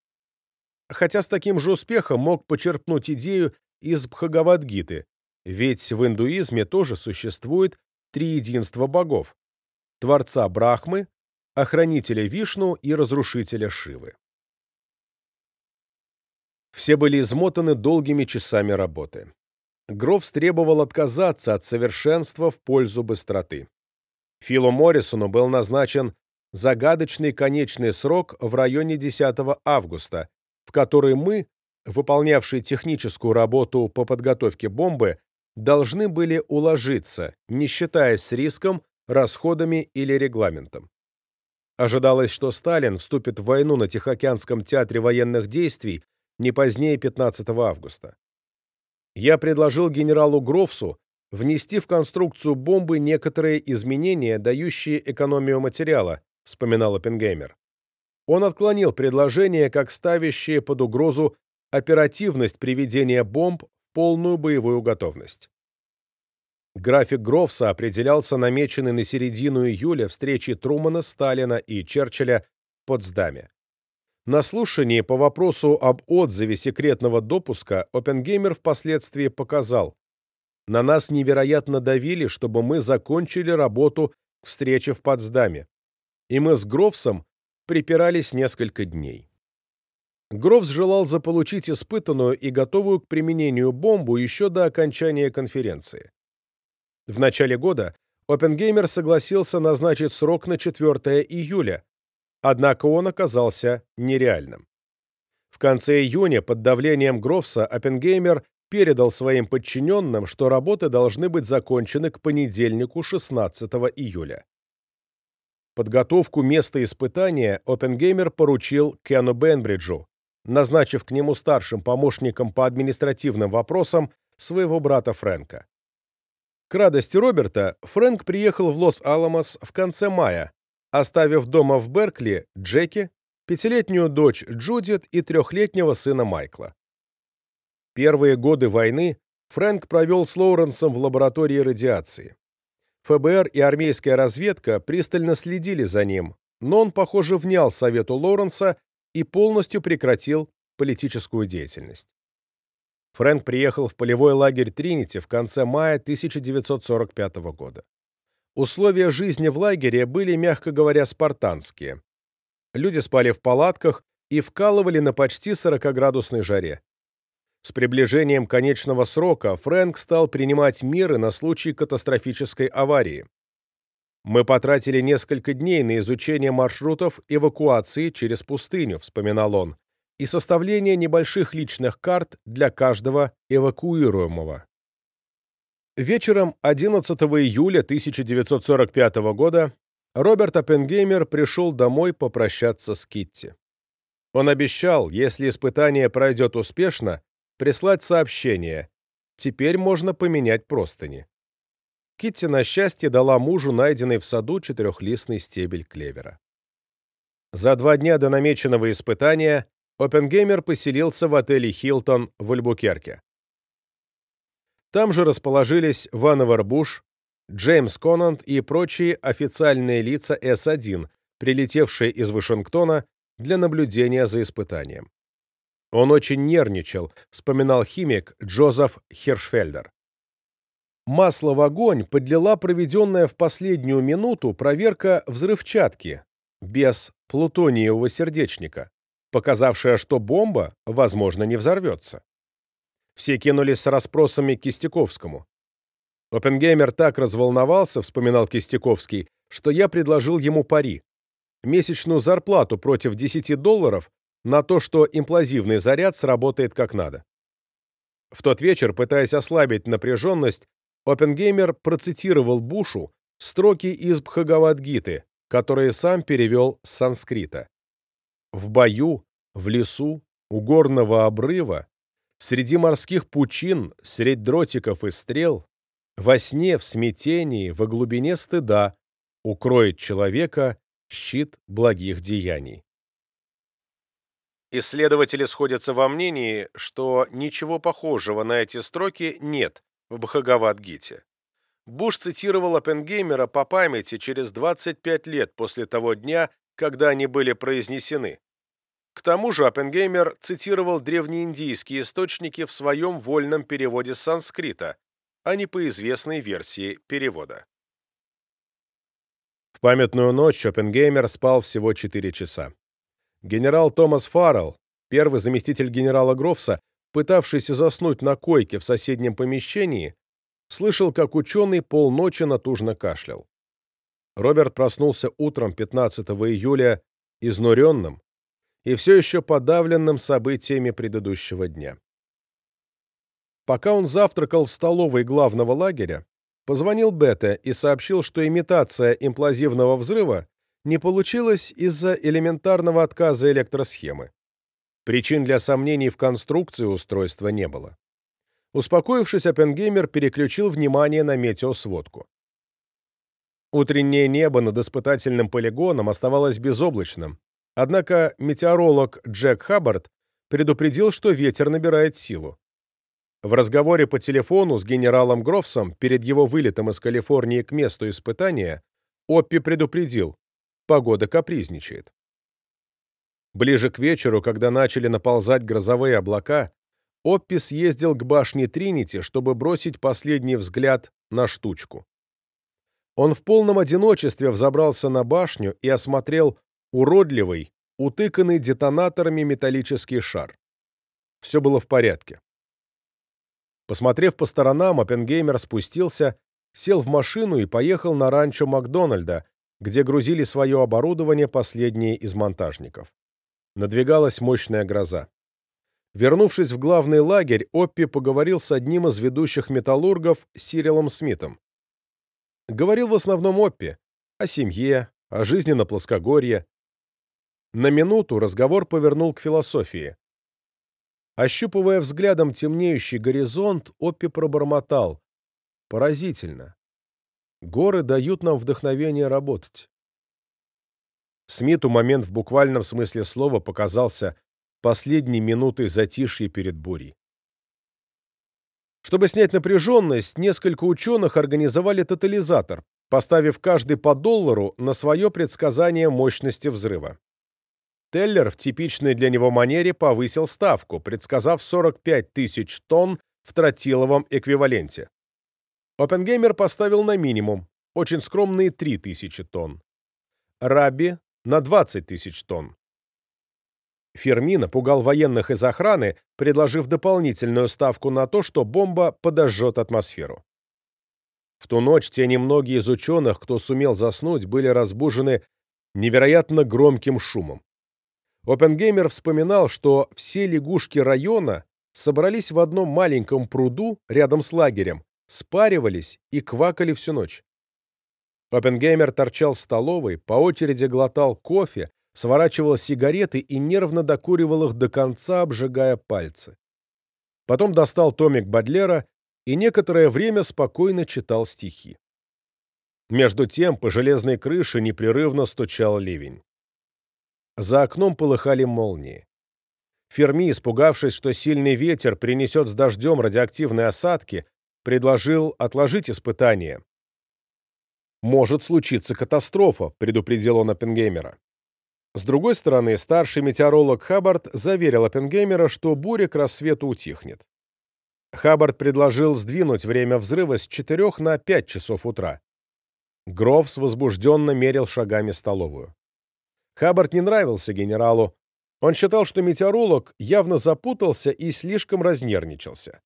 Хотя с таким же успехом мог почерпнуть идею из Бхагавадгиты, ведь в индуизме тоже существует три единства богов – Творца Брахмы, Охранителя Вишну и Разрушителя Шивы. Все были измотаны долгими часами работы. Грофс требовал отказаться от совершенства в пользу быстроты. Филу Моррисону был назначен загадочный конечный срок в районе 10 августа, в который мы, выполнявшие техническую работу по подготовке бомбы, должны были уложиться, не считаясь с риском, расходами или регламентом. Ожидалось, что Сталин вступит в войну на Тихоокеанском театре военных действий не позднее 15 августа. Я предложил генералу Грофсу внести в конструкцию бомбы некоторые изменения, дающие экономию материала, вспоминал Оппенгеймер. Он отклонил предложение как ставящее под угрозу оперативность приведения бомб в полную боевую готовность. График Грофса определялся намеченной на середину июля встречи Трумана, Сталина и Черчилля в Потсдаме. На слушании по вопросу об отзыве секретного допуска Оппенгеймер впоследствии показал, «На нас невероятно давили, чтобы мы закончили работу к встрече в Потсдаме, и мы с Грофсом припирались несколько дней». Грофс желал заполучить испытанную и готовую к применению бомбу еще до окончания конференции. В начале года Оппенгеймер согласился назначить срок на 4 июля, однако он оказался нереальным. В конце июня под давлением Грофса Оппенгеймер передал своим подчиненным, что работы должны быть закончены к понедельнику 16 июля. Подготовку места испытания Оппенгеймер поручил Кену Бенбриджу, назначив к нему старшим помощником по административным вопросам своего брата Фрэнка. К радости Роберта, Фрэнк приехал в Лос-Аламос в конце мая, оставив дома в Беркли Джеки, пятилетнюю дочь Джудит и трехлетнего сына Майкла. Первые годы войны Фрэнк провел с Лоуренсом в лаборатории радиации. ФБР и армейская разведка пристально следили за ним, но он, похоже, внял совету Лоуренса и полностью прекратил политическую деятельность. Фрэнк приехал в полевой лагерь Тринити в конце мая 1945 года. Условия жизни в лагере были, мягко говоря, спартанские. Люди спали в палатках и вкалывали на почти 40-градусной жаре. С приближением конечного срока Фрэнк стал принимать меры на случай катастрофической аварии. Мы потратили несколько дней на изучение маршрутов эвакуации через пустыню, вспоминал он, и составление небольших личных карт для каждого эвакуируемого. Вечером 11 июля 1945 года Роберт Оппенгеймер пришел домой попрощаться с Китти. Он обещал, если испытание пройдет успешно, прислать сообщение «Теперь можно поменять простыни». Китти на счастье дала мужу найденный в саду четырехлистный стебель клевера. За два дня до намеченного испытания Оппенгеймер поселился в отеле «Хилтон» в Альбукерке. Там же расположились Ванновер Буш, Джеймс Конант и прочие официальные лица С-1, прилетевшие из Вашингтона для наблюдения за испытанием. Он очень нервничал, вспоминал химик Джозеф Хиршфельдер. Масло в огонь подлила проведенная в последнюю минуту проверка взрывчатки без плутониевого сердечника, показавшая, что бомба, возможно, не взорвется. Все кинулись с расспросами к Кистяковскому. Оппенгеймер так разволновался, вспоминал Кистяковский, что я предложил ему пари. Месячную зарплату против 10 долларов на то, что имплазивный заряд сработает как надо. В тот вечер, пытаясь ослабить напряженность, Оппенгеймер процитировал Бушу строки из Бхагавадгиты, которые сам перевел с санскрита. «В бою, в лесу, у горного обрыва, среди морских пучин, средь дротиков и стрел, во сне, в смятении, во глубине стыда укроет человека щит благих деяний». Исследователи сходятся во мнении, что ничего похожего на эти строки нет в Бхагавад-гите. Буш цитировал Оппенгеймера по памяти через 25 лет после того дня, когда они были произнесены. К тому же Оппенгеймер цитировал древнеиндийские источники в своем вольном переводе с санскрита, а не по известной версии перевода. В памятную ночь Оппенгеймер спал всего 4 часа. Генерал Томас Фаррелл, первый заместитель генерала Грофса, пытавшийся заснуть на койке в соседнем помещении, слышал, как ученый полночи натужно кашлял. Роберт проснулся утром 15 июля изнуренным и все еще подавленным событиями предыдущего дня. Пока он завтракал в столовой главного лагеря, позвонил Бетте и сообщил, что имитация имплазивного взрыва не получилась из-за элементарного отказа электросхемы. Причин для сомнений в конструкции устройства не было. Успокоившись, Оппенгеймер переключил внимание на метеосводку. Утреннее небо над испытательным полигоном оставалось безоблачным, однако метеоролог Джек Хаббард предупредил, что ветер набирает силу. В разговоре по телефону с генералом Грофсом перед его вылетом из Калифорнии к месту испытания Оппи предупредил, погода капризничает. Ближе к вечеру, когда начали наползать грозовые облака, Оппи съездил к башне Тринити, чтобы бросить последний взгляд на штучку. Он в полном одиночестве взобрался на башню и осмотрел уродливый, утыканный детонаторами металлический шар. Все было в порядке. Посмотрев по сторонам, Оппенгеймер спустился, сел в машину и поехал на ранчо Макдональда, где грузили свое оборудование последние из монтажников. Надвигалась мощная гроза. Вернувшись в главный лагерь, Оппи поговорил с одним из ведущих металлургов, Сирилом Смитом. Говорил в основном Оппи о семье, о жизни на плоскогорье. На минуту разговор повернул к философии. Ощупывая взглядом темнеющий горизонт, Оппи пробормотал. Поразительно. Горы дают нам вдохновение работать. Смиту момент в буквальном смысле слова показался последней минутой затишья перед бурей. Чтобы снять напряженность, несколько ученых организовали тотализатор, поставив каждый по доллару на свое предсказание мощности взрыва. Теллер в типичной для него манере повысил ставку, предсказав 45 тысяч тонн в тротиловом эквиваленте. Оппенгеймер поставил на минимум, очень скромные 3 тысячи тонн. Раби — на 20 тысяч тонн. Ферми напугал военных из охраны, предложив дополнительную ставку на то, что бомба подожжет атмосферу. В ту ночь те немногие из ученых, кто сумел заснуть, были разбужены невероятно громким шумом. Оппенгеймер вспоминал, что все лягушки района собрались в одном маленьком пруду рядом с лагерем, спаривались и квакали всю ночь. Оппенгеймер торчал в столовой, по очереди глотал кофе, сворачивал сигареты и нервно докуривал их до конца, обжигая пальцы. Потом достал томик Бадлера и некоторое время спокойно читал стихи. Между тем по железной крыше непрерывно стучал ливень. За окном полыхали молнии. Ферми, испугавшись, что сильный ветер принесет с дождем радиоактивные осадки, предложил отложить испытание. «Может случиться катастрофа», — предупредил он Оппенгеймера. С другой стороны, старший метеоролог Хаббард заверил Оппенгеймера, что буря к рассвету утихнет. Хаббард предложил сдвинуть время взрыва с 4 на 5 часов утра. Грофс возбужденно мерил шагами столовую. Хаббард не нравился генералу. Он считал, что метеоролог явно запутался и слишком разнервничался.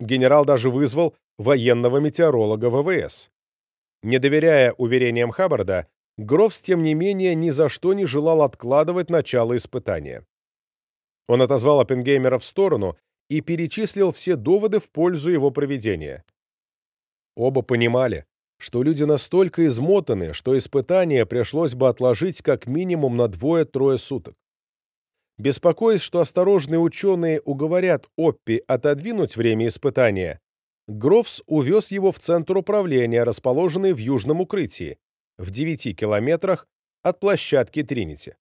Генерал даже вызвал военного метеоролога ВВС. Не доверяя уверениям Хаббарда, Грофс, тем не менее, ни за что не желал откладывать начало испытания. Он отозвал Оппенгеймера в сторону и перечислил все доводы в пользу его проведения. Оба понимали, что люди настолько измотаны, что испытание пришлось бы отложить как минимум на двое-трое суток. Беспокоясь, что осторожные ученые уговорят Оппи отодвинуть время испытания, Грофс увез его в центр управления, расположенный в южном укрытии, в 9 километрах от площадки Тринити.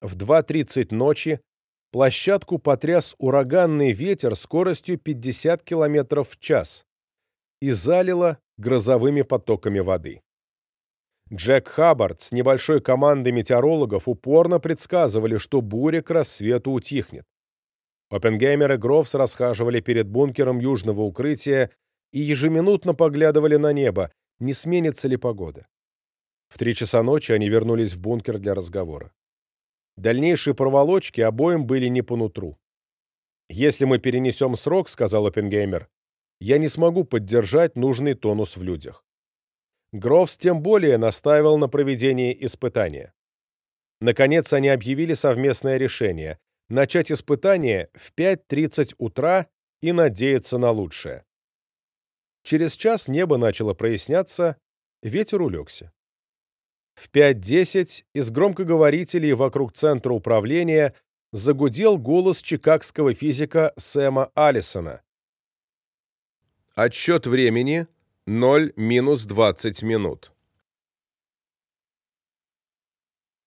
В 2.30 ночи площадку потряс ураганный ветер скоростью 50 км в час и залило грозовыми потоками воды. Джек Хаббард с небольшой командой метеорологов упорно предсказывали, что буря к рассвету утихнет. Оппенгеймер и Грофс расхаживали перед бункером южного укрытия и ежеминутно поглядывали на небо, не сменится ли погода. В три часа ночи они вернулись в бункер для разговора. Дальнейшие проволочки обоим были не по нутру. «Если мы перенесем срок, — сказал Оппенгеймер, — я не смогу поддержать нужный тонус в людях». Грофс тем более настаивал на проведении испытания. Наконец они объявили совместное решение — начать испытание в 5.30 утра и надеяться на лучшее. Через час небо начало проясняться, ветер улегся. В 5.10 из громкоговорителей вокруг центра управления загудел голос чикагского физика Сэма Аллисона. Отсчет времени 0 минус 20 минут.